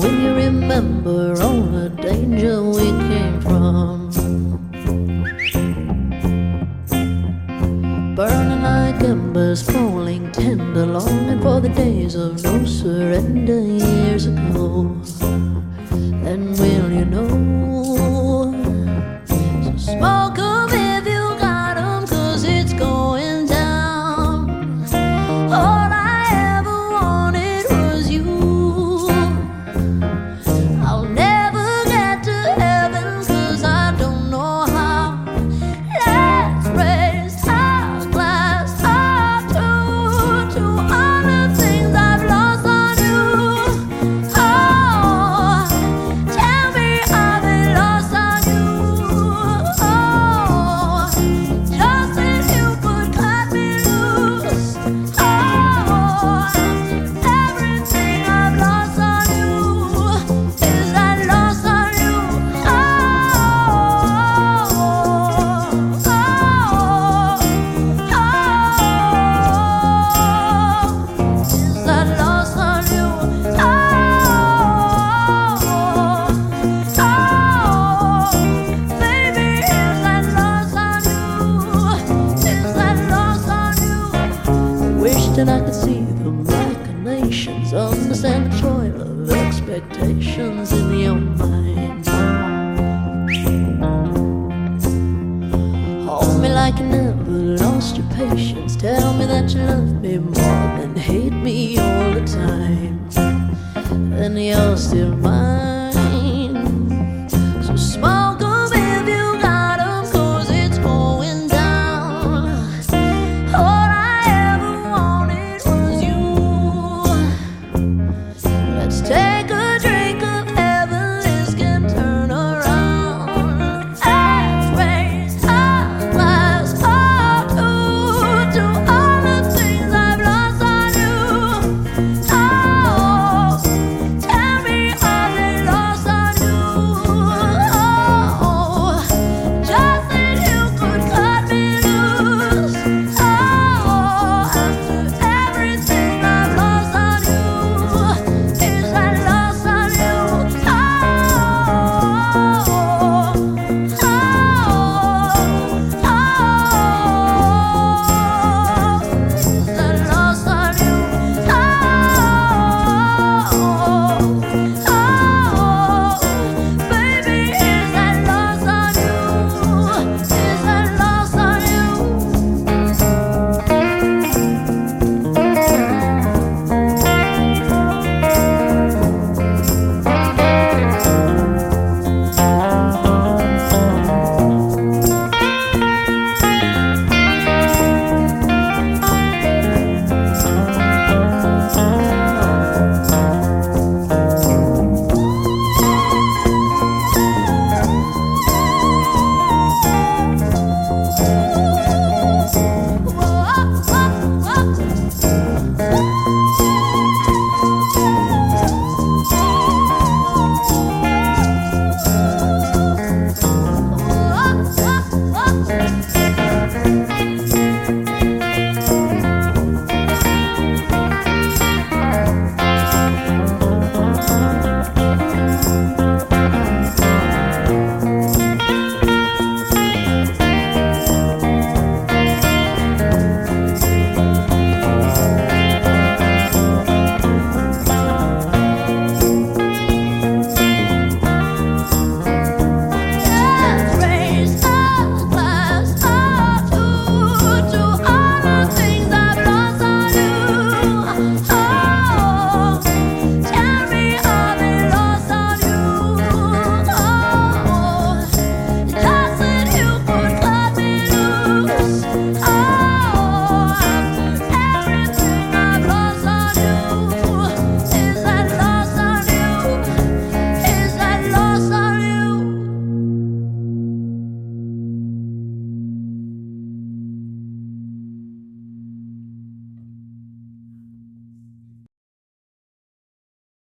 When you remember all the danger we came from? Falling tender, longing for the days of no surrender. Years that I could see the machinations, understand the toil of expectations in your mind. Hold me like you never lost your patience. Tell me that you love me more than hate me all the time. And you're still mine.